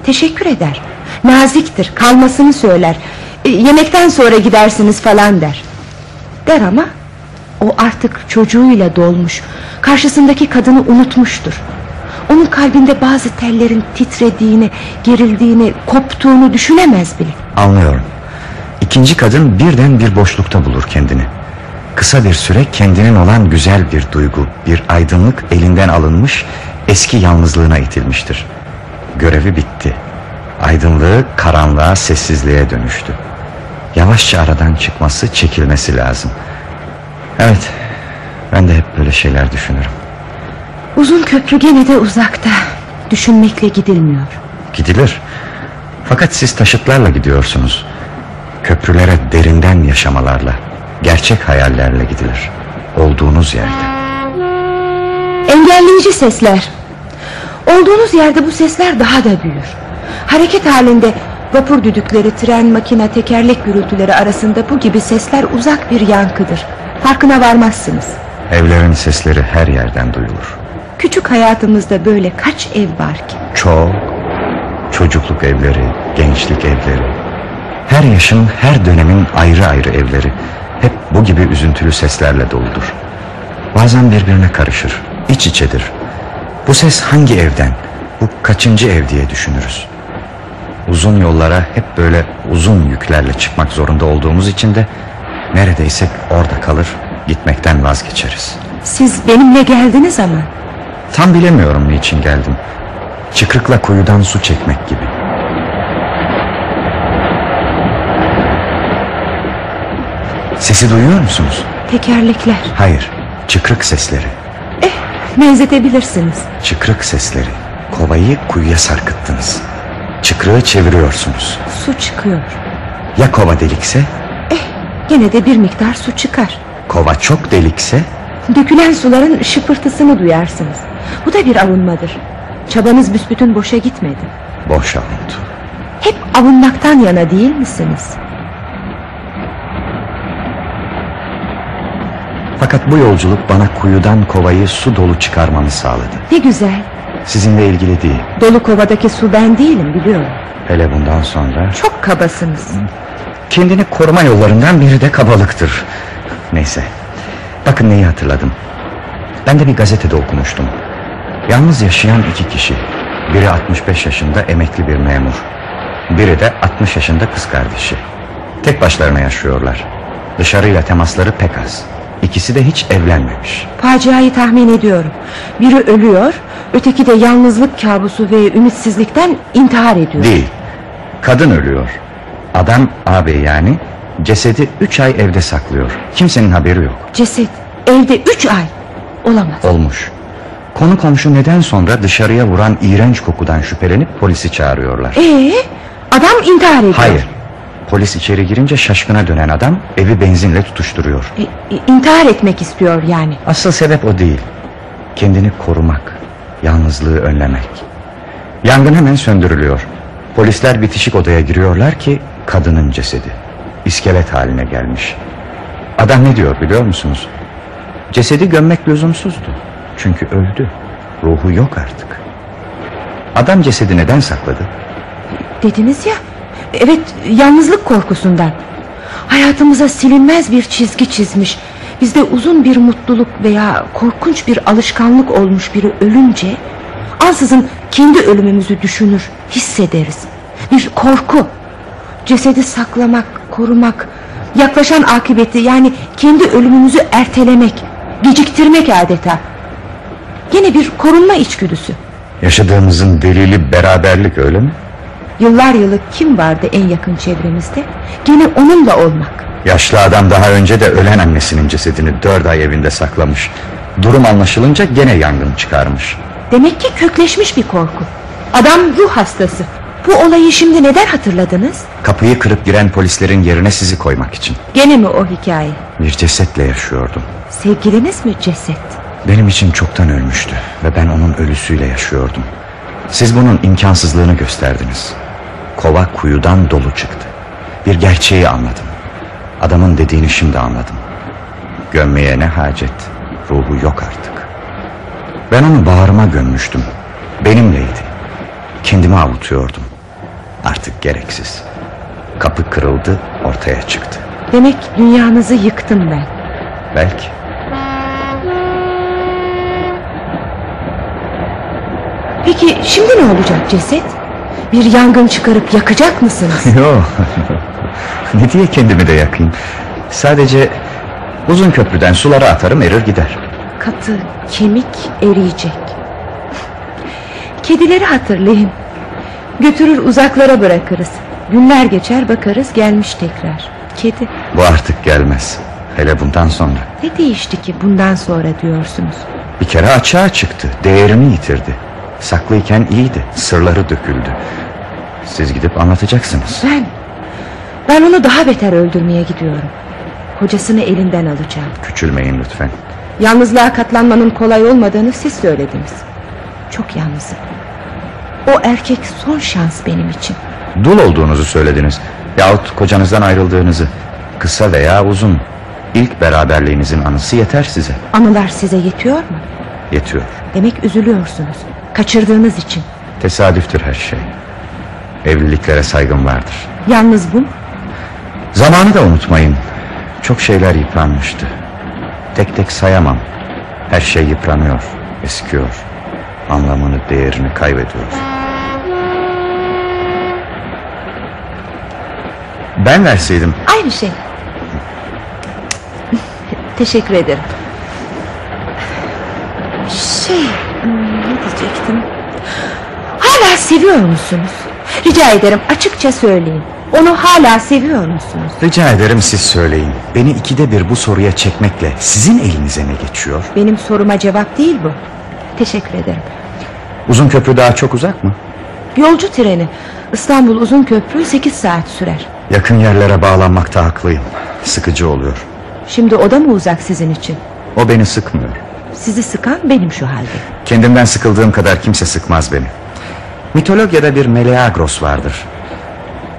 Teşekkür eder. Naziktir, kalmasını söyler. E, yemekten sonra gidersiniz falan der. Der ama o artık çocuğuyla dolmuş. Karşısındaki kadını unutmuştur. Onun kalbinde bazı tellerin titrediğini, gerildiğini, koptuğunu düşünemez bile. Anlıyorum. İkinci kadın birden bir boşlukta bulur kendini. Kısa bir süre kendinin olan güzel bir duygu, bir aydınlık elinden alınmış, eski yalnızlığına itilmiştir. Görevi bitti. Aydınlığı karanlığa, sessizliğe dönüştü. Yavaşça aradan çıkması, çekilmesi lazım. Evet, ben de hep böyle şeyler düşünürüm. Uzun köprü gene de uzakta. Düşünmekle gidilmiyor. Gidilir. Fakat siz taşıtlarla gidiyorsunuz. Köprülere derinden yaşamalarla, gerçek hayallerle gidilir. Olduğunuz yerde. Engelleyici sesler. Olduğunuz yerde bu sesler daha da büyür. Hareket halinde vapur düdükleri, tren, makine, tekerlek gürültüleri arasında bu gibi sesler uzak bir yankıdır. Farkına varmazsınız. Evlerin sesleri her yerden duyulur. Küçük hayatımızda böyle kaç ev var ki? Çok. Çocukluk evleri, gençlik evleri. Her yaşın, her dönemin ayrı ayrı evleri. Hep bu gibi üzüntülü seslerle doludur. Bazen birbirine karışır, iç içedir. Bu ses hangi evden, bu kaçıncı ev diye düşünürüz. Uzun yollara hep böyle uzun yüklerle çıkmak zorunda olduğumuz için de neredeyse orada kalır, gitmekten vazgeçeriz. Siz benimle geldiniz ama. Tam bilemiyorum niçin geldim. Çıkrıkla kuyudan su çekmek gibi. Sesi duyuyor musunuz? Tekerlekler. Hayır, çıkrık sesleri. Eh, benzetebilirsiniz. Çıkrık sesleri. Kovayı kuyuya sarkıttınız. Çıkrığı çeviriyorsunuz. Su çıkıyor. Ya kova delikse? Eh, gene de bir miktar su çıkar. Kova çok delikse? Dökülen suların şıpırtısını duyarsınız. Bu da bir avunmadır. Çabanız büsbütün boşa gitmedi. Boş avuntu. Hep avunmaktan yana değil misiniz? Fakat bu yolculuk bana kuyudan kovayı su dolu çıkarmamı sağladı. Ne güzel. Sizinle ilgili değil. Dolu kovadaki su ben değilim biliyorum. Hele bundan sonra Çok kabasınız. Kendini koruma yollarından biri de kabalıktır. Neyse. Bakın neyi hatırladım. Ben de bir gazetede okumuştum. Yalnız yaşayan iki kişi. Biri 65 yaşında emekli bir memur. Biri de 60 yaşında kız kardeşi. Tek başlarına yaşıyorlar. Dışarıyla temasları pek az. İkisi de hiç evlenmemiş. Faciayı tahmin ediyorum. Biri ölüyor, öteki de yalnızlık kabusu ve ümitsizlikten intihar ediyor. Değil. Kadın ölüyor. Adam ağabey yani cesedi 3 ay evde saklıyor. Kimsenin haberi yok. Ceset evde üç ay. Olamaz. Olmuş. Konu komşu neden sonra dışarıya vuran iğrenç kokudan şüphelenip polisi çağırıyorlar. Ee, adam intihar ediyor. Hayır. Polis içeri girince şaşkına dönen adam evi benzinle tutuşturuyor. E, e, intihar etmek istiyor yani. Asıl sebep o değil. Kendini korumak, yalnızlığı önlemek. Yangın hemen söndürülüyor. Polisler bitişik odaya giriyorlar ki kadının cesedi. İskelet haline gelmiş. Adam ne diyor biliyor musunuz? Cesedi gömmek lüzumsuzdu. Çünkü öldü. Ruhu yok artık. Adam cesedi neden sakladı? Dediniz ya. Evet, yalnızlık korkusundan. Hayatımıza silinmez bir çizgi çizmiş. Bizde uzun bir mutluluk veya korkunç bir alışkanlık olmuş biri ölünce ansızın kendi ölümümüzü düşünür, hissederiz. Bir korku. Cesedi saklamak, korumak, yaklaşan akıbeti yani kendi ölümümüzü ertelemek, geciktirmek adeta. Yine bir korunma içgüdüsü. Yaşadığımızın delili beraberlik öyle mi? Yıllar yılı kim vardı en yakın çevremizde? Gene onunla olmak. Yaşlı adam daha önce de ölen annesinin cesedini dört ay evinde saklamış. Durum anlaşılınca gene yangın çıkarmış. Demek ki kökleşmiş bir korku. Adam ruh hastası. Bu olayı şimdi neden hatırladınız? Kapıyı kırıp giren polislerin yerine sizi koymak için. Gene mi o hikaye? Bir cesetle yaşıyordum. Sevgiliniz mi ceset? Benim için çoktan ölmüştü ve ben onun ölüsüyle yaşıyordum. Siz bunun imkansızlığını gösterdiniz. Kova kuyudan dolu çıktı. Bir gerçeği anladım. Adamın dediğini şimdi anladım. Gömmeye ne hacet. Ruhu yok artık. Ben onu bağrıma gömmüştüm. Benimleydi. Kendimi avutuyordum. Artık gereksiz. Kapı kırıldı, ortaya çıktı. Demek dünyanızı yıktım ben. Belki. Peki şimdi ne olacak ceset? Bir yangın çıkarıp yakacak mısınız? [laughs] Yok. ne diye kendimi de yakayım? Sadece uzun köprüden sulara atarım erir gider. Katı, kemik eriyecek. Kedileri hatırlayın. Götürür uzaklara bırakırız. Günler geçer bakarız gelmiş tekrar. Kedi. Bu artık gelmez. Hele bundan sonra. Ne değişti ki bundan sonra diyorsunuz? Bir kere açığa çıktı. Değerini yitirdi. Saklıyken iyiydi. Sırları döküldü. Siz gidip anlatacaksınız. Ben, ben onu daha beter öldürmeye gidiyorum. Kocasını elinden alacağım. Küçülmeyin lütfen. Yalnızlığa katlanmanın kolay olmadığını siz söylediniz. Çok yalnızım. O erkek son şans benim için. Dul olduğunuzu söylediniz. Yahut kocanızdan ayrıldığınızı. Kısa veya uzun. İlk beraberliğinizin anısı yeter size. Anılar size yetiyor mu? Yetiyor. Demek üzülüyorsunuz. Kaçırdığınız için. Tesadüftür her şey. Evliliklere saygım vardır. Yalnız bu mu? Zamanı da unutmayın. Çok şeyler yıpranmıştı. Tek tek sayamam. Her şey yıpranıyor, eskiyor. Anlamını, değerini kaybediyor. Ben verseydim Aynı şey. Teşekkür ederim. Şey, diyecektim? Hala seviyor musunuz? Rica ederim açıkça söyleyin. Onu hala seviyor musunuz? rica ederim siz söyleyin. Beni ikide bir bu soruya çekmekle sizin elinize ne geçiyor? Benim soruma cevap değil bu. Teşekkür ederim. Uzun köprü daha çok uzak mı? Yolcu treni. İstanbul Uzun Köprü 8 saat sürer. Yakın yerlere bağlanmakta haklıyım. Sıkıcı oluyor. Şimdi o da mı uzak sizin için? O beni sıkmıyor. Sizi sıkan benim şu halde. Kendimden sıkıldığım kadar kimse sıkmaz beni. Mitolojide bir Meleagros vardır.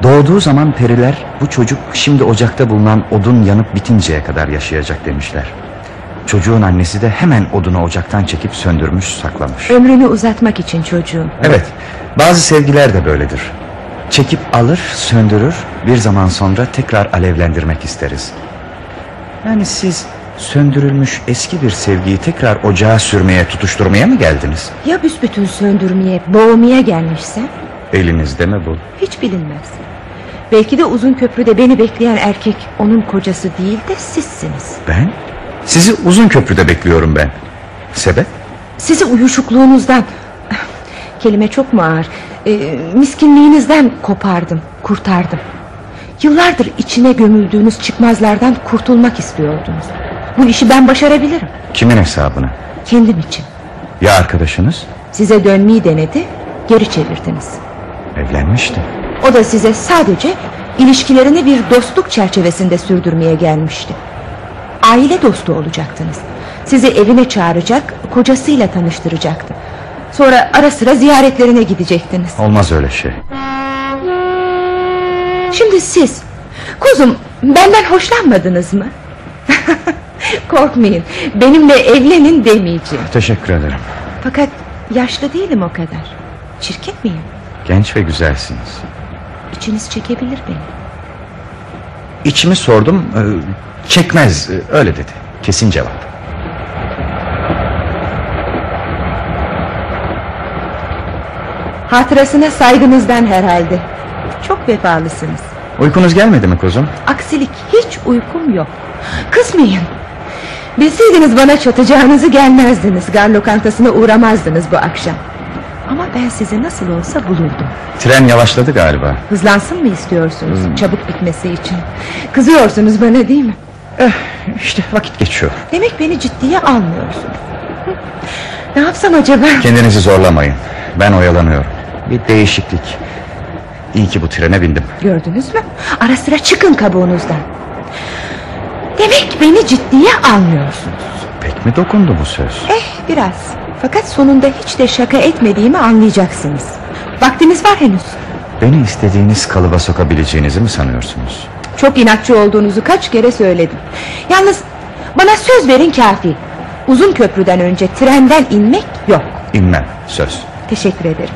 Doğduğu zaman periler bu çocuk şimdi ocakta bulunan odun yanıp bitinceye kadar yaşayacak demişler. Çocuğun annesi de hemen odunu ocaktan çekip söndürmüş saklamış. Ömrünü uzatmak için çocuğum. Evet bazı sevgiler de böyledir. Çekip alır söndürür bir zaman sonra tekrar alevlendirmek isteriz. Yani siz söndürülmüş eski bir sevgiyi tekrar ocağa sürmeye tutuşturmaya mı geldiniz? Ya büsbütün söndürmeye, boğmaya gelmişsem? Elinizde mi bu? Hiç bilinmez. Belki de uzun köprüde beni bekleyen erkek onun kocası değil de sizsiniz. Ben? Sizi uzun köprüde bekliyorum ben. Sebep? Sizi uyuşukluğunuzdan, kelime çok mu ağır, e, miskinliğinizden kopardım, kurtardım. Yıllardır içine gömüldüğünüz çıkmazlardan kurtulmak istiyordunuz. Bu işi ben başarabilirim, Kimin hesabına? kendim için. Ya arkadaşınız? Size dönmeyi denedi, geri çevirdiniz. Evlenmişti. O da size sadece ilişkilerini bir dostluk çerçevesinde sürdürmeye gelmişti. Aile dostu olacaktınız. Sizi evine çağıracak, kocasıyla tanıştıracaktı. Sonra ara sıra ziyaretlerine gidecektiniz. Olmaz öyle şey. Şimdi siz, kuzum benden hoşlanmadınız mı? [laughs] [laughs] Korkmayın, benimle evlenin demeyeceğim. Teşekkür ederim. Fakat yaşlı değilim o kadar. Çirkin miyim? Genç ve güzelsiniz. İçiniz çekebilir beni. İçimi sordum. e, Çekmez e, öyle dedi. Kesin cevap. Hatırasına saygınızdan herhalde. Çok vefalısınız. Uykunuz gelmedi mi kuzum? Aksilik hiç uykum yok. Kızmayın. Bilseydiniz bana çatacağınızı gelmezdiniz. Gar lokantasına uğramazdınız bu akşam. Ama ben sizi nasıl olsa bulurdum. Tren yavaşladı galiba. Hızlansın mı istiyorsunuz? Çabuk bitmesi için. Kızıyorsunuz bana değil mi? Eh, işte vakit geçiyor. Demek beni ciddiye almıyorsunuz. Ne yapsam acaba? Kendinizi zorlamayın. Ben oyalanıyorum. Bir değişiklik. İyi ki bu trene bindim. Gördünüz mü? Ara sıra çıkın kabuğunuzdan. Demek beni ciddiye almıyorsunuz. Pek mi dokundu bu söz? Eh biraz. Fakat sonunda hiç de şaka etmediğimi anlayacaksınız. Vaktiniz var henüz. Beni istediğiniz kalıba sokabileceğinizi mi sanıyorsunuz? Çok inatçı olduğunuzu kaç kere söyledim. Yalnız bana söz verin kafi. Uzun köprüden önce trenden inmek yok. İnmem söz. Teşekkür ederim.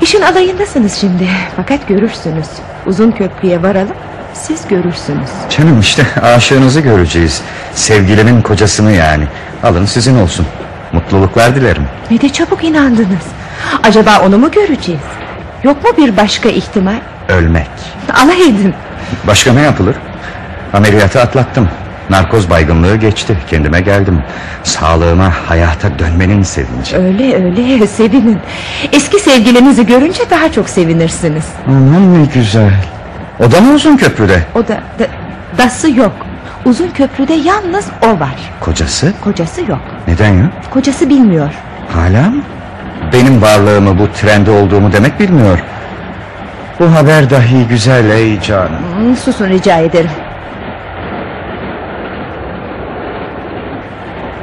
İşin alayındasınız şimdi. Fakat görürsünüz. Uzun köprüye varalım. Siz görürsünüz. Canım işte aşığınızı göreceğiz. Sevgilimin kocasını yani. Alın sizin olsun. Mutluluklar dilerim. Ne de çabuk inandınız. Acaba onu mu göreceğiz? Yok mu bir başka ihtimal? Ölmek. Alay edin. Başka ne yapılır? Ameliyatı atlattım. Narkoz baygınlığı geçti. Kendime geldim. Sağlığıma, hayata dönmenin sevinci. Öyle öyle sevinin. Eski sevgilinizi görünce daha çok sevinirsiniz. Aman ne güzel. O da mı uzun köprüde? O da, da dası yok. Uzun köprüde yalnız o var. Kocası? Kocası yok. Neden yok? Kocası bilmiyor. Hala mı? Benim varlığımı bu trende olduğumu demek bilmiyor. Bu haber dahi güzel ey canım. Hmm, Susun rica ederim.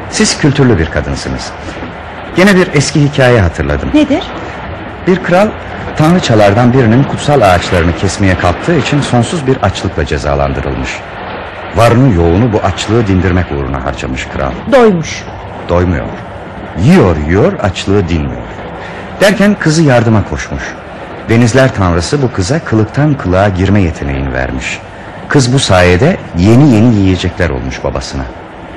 Siz kültürlü bir kadınsınız. Gene bir eski hikaye hatırladım. Nedir? Bir kral tanrıçalardan birinin kutsal ağaçlarını kesmeye kalktığı için sonsuz bir açlıkla cezalandırılmış. Varını yoğunu bu açlığı dindirmek uğruna harcamış kral. Doymuş. Doymuyor. Yiyor yiyor açlığı dinmiyor. Derken kızı yardıma koşmuş. Denizler tanrısı bu kıza kılıktan kılığa girme yeteneğini vermiş. Kız bu sayede yeni yeni yiyecekler olmuş babasına.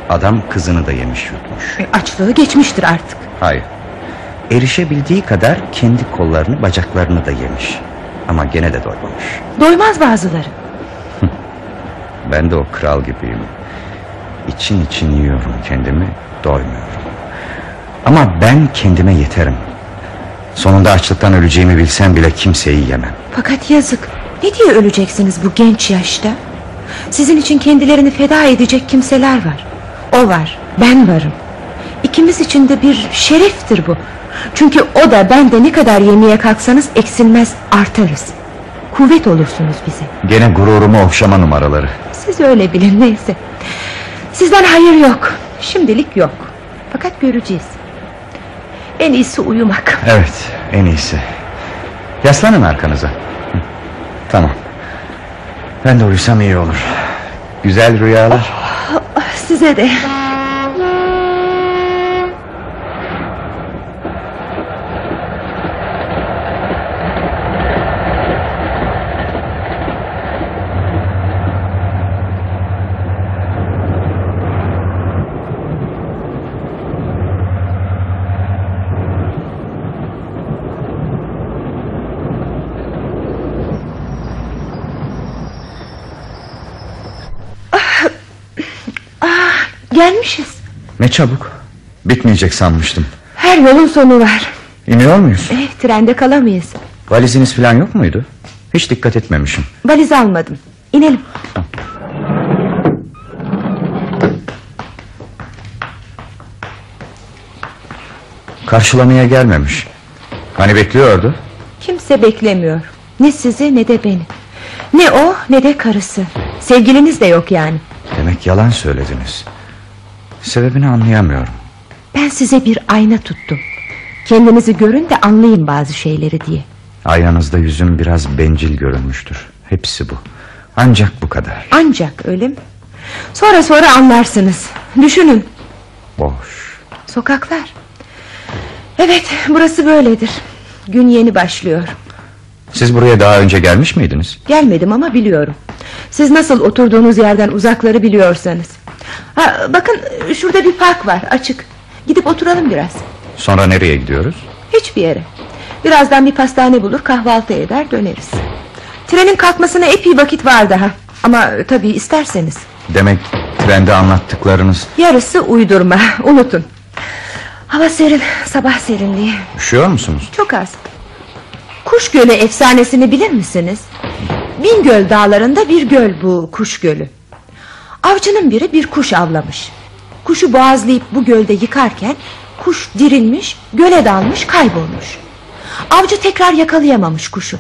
Adam kızını da yemiş yutmuş. E, açlığı geçmiştir artık. Hayır. Erişebildiği kadar kendi kollarını bacaklarını da yemiş. Ama gene de doymamış. Doymaz bazıları. [laughs] Ben de o kral gibiyim. İçin için yiyorum kendimi, doymuyorum. Ama ben kendime yeterim. Sonunda açlıktan öleceğimi bilsem bile kimseyi yemem. Fakat yazık. Ne diye öleceksiniz bu genç yaşta? Sizin için kendilerini feda edecek kimseler var. O var, ben varım. İkimiz için de bir şereftir bu. Çünkü o da ben de ne kadar yemeye kalksanız eksilmez artarız. Kuvvet olursunuz bize. Gene gururumu okşama numaraları. Siz öyle bilin neyse. Sizden hayır yok. Şimdilik yok. Fakat göreceğiz. En iyisi uyumak. Evet, en iyisi. Yaslanın arkanıza. Hı, Tamam. Ben de uyusam iyi olur. Güzel rüyalar. Size de. Ne çabuk. Bitmeyecek sanmıştım. Her yolun sonu var. İniyor muyuz? Eh, trende kalamayız. Valiziniz falan yok muydu? Hiç dikkat etmemişim. Valiz almadım. İnelim. Karşılamaya gelmemiş. Hani bekliyordu? Kimse beklemiyor. Ne sizi ne de beni. Ne o ne de karısı. Sevgiliniz de yok yani. Demek yalan söylediniz. Sebebini anlayamıyorum. Ben size bir ayna tuttum. Kendinizi görün de anlayın bazı şeyleri diye. Aynanızda yüzüm biraz bencil görünmüştür. Hepsi bu. Ancak bu kadar. Ancak öyle mi? Sonra sonra anlarsınız. Düşünün. Boş. Sokaklar. Evet burası böyledir. Gün yeni başlıyor. Siz buraya daha önce gelmiş miydiniz? Gelmedim ama biliyorum. Siz nasıl oturduğunuz yerden uzakları biliyorsanız. Ha, bakın şurada bir park var açık. Gidip oturalım biraz. Sonra nereye gidiyoruz? Hiçbir yere. Birazdan bir pastane bulur kahvaltı eder döneriz. Trenin kalkmasına epey vakit var daha. Ama tabii isterseniz. Demek trende anlattıklarınız... Yarısı uydurma unutun. Hava serin sabah serinliği. Üşüyor musunuz? Çok az. Kuş Gölü efsanesini bilir misiniz? Bingöl dağlarında bir göl bu Kuş Gölü. Avcının biri bir kuş avlamış. Kuşu boğazlayıp bu gölde yıkarken kuş dirilmiş, göle dalmış, kaybolmuş. Avcı tekrar yakalayamamış kuşu.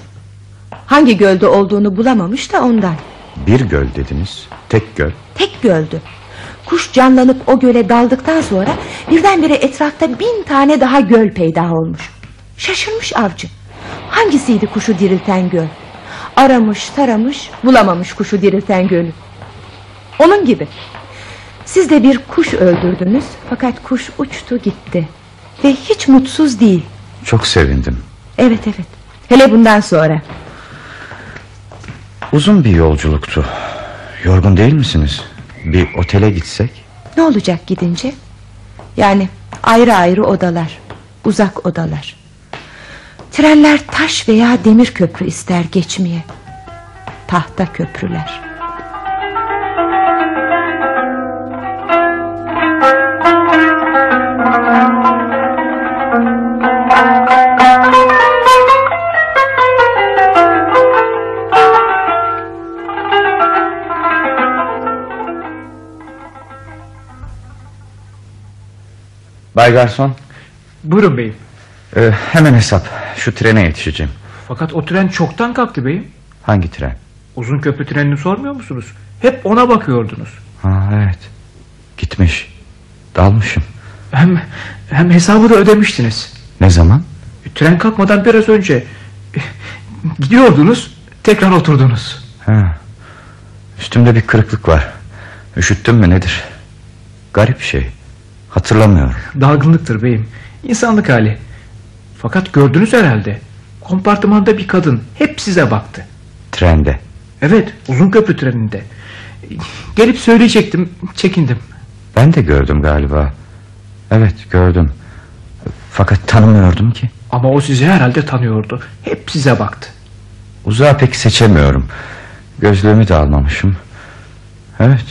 Hangi gölde olduğunu bulamamış da ondan. Bir göl dediniz. Tek göl. Tek göldü. Kuş canlanıp o göle daldıktan sonra birdenbire etrafta bin tane daha göl peyda olmuş. Şaşırmış avcı. Hangisiydi kuşu dirilten göl? Aramış taramış bulamamış kuşu dirilten gölü. Onun gibi. Siz de bir kuş öldürdünüz fakat kuş uçtu gitti. Ve hiç mutsuz değil. Çok sevindim. Evet evet. Hele bundan sonra. Uzun bir yolculuktu. Yorgun değil misiniz? Bir otele gitsek? Ne olacak gidince? Yani ayrı ayrı odalar, uzak odalar. Trenler taş veya demir köprü ister geçmeye. Tahta köprüler. Bay Garson. Buyurun beyim. e, hemen hesap. Şu trene yetişeceğim. Fakat o tren çoktan kalktı beyim. Hangi tren? Uzun köprü trenini sormuyor musunuz? Hep ona bakıyordunuz. Ha, evet. Gitmiş. Dalmışım. Hem hem hesabı da ödemiştiniz. Ne zaman? Tren kalkmadan biraz önce gidiyordunuz, tekrar oturdunuz. Ha. Üstümde bir kırıklık var. Üşüttüm mü nedir? Garip şey. Hatırlamıyorum. Dalgınlıktır beyim. İnsanlık hali. Fakat gördünüz herhalde. Kompartımanda bir kadın hep size baktı. Trende. Evet, uzun köprü treninde. Gelip söyleyecektim, çekindim. Ben de gördüm galiba. Evet gördüm. Fakat tanımıyordum ki. Ama o sizi herhalde tanıyordu. Hep size baktı. Uzağı pek seçemiyorum. Gözlüğümü de almamışım. Evet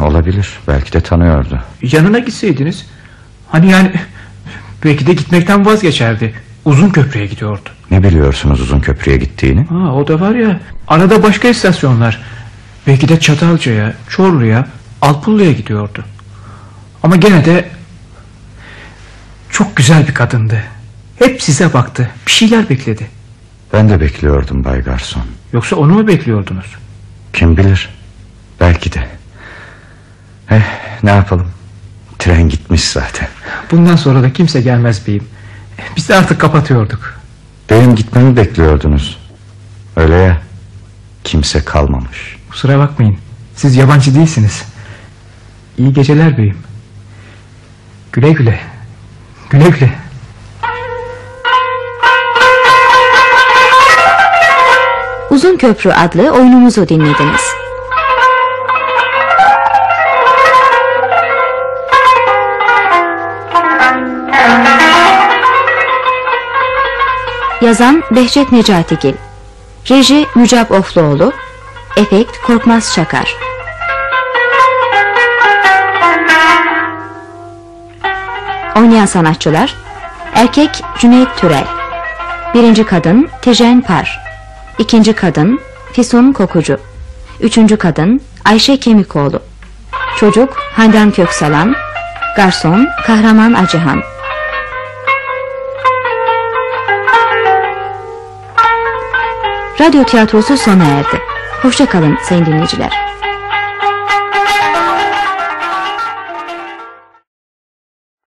olabilir. Belki de tanıyordu. Yanına gitseydiniz Hani yani Belki de gitmekten vazgeçerdi Uzun köprüye gidiyordu Ne biliyorsunuz uzun köprüye gittiğini? ha, O da var ya Arada başka istasyonlar Belki de Çatalca'ya, Çorlu'ya Alpullu'ya gidiyordu Ama gene de Çok güzel bir kadındı Hep size baktı Bir şeyler bekledi Ben de bekliyordum Bay Garson. Yoksa onu mu bekliyordunuz Kim bilir? Belki de. Eh, ne yapalım? Tren gitmiş zaten. Bundan sonra da kimse gelmez beyim Biz de artık kapatıyorduk Benim gitmemi bekliyordunuz. Öyle ya. Kimse kalmamış. Kusura bakmayın Siz yabancı değilsiniz İyi geceler beyim Güle güle Güle güle Uzun Köprü adlı oyunumuzu dinlediniz. Yazan Behçet Necatigil Reji Mücap Ofluoğlu. Efekt Korkmaz Şakar Oynayan sanatçılar Erkek Cüneyt Türel. Birinci kadın Tijen Par. İkinci kadın Füsun Kokucu. Üçüncü kadın Ayşe Kemikoğlu. Çocuk Handan Köksalan. Garson Kahraman Acıhan Radyo tiyatrosu sona erdi. Hoşça kalın sayın dinleyiciler.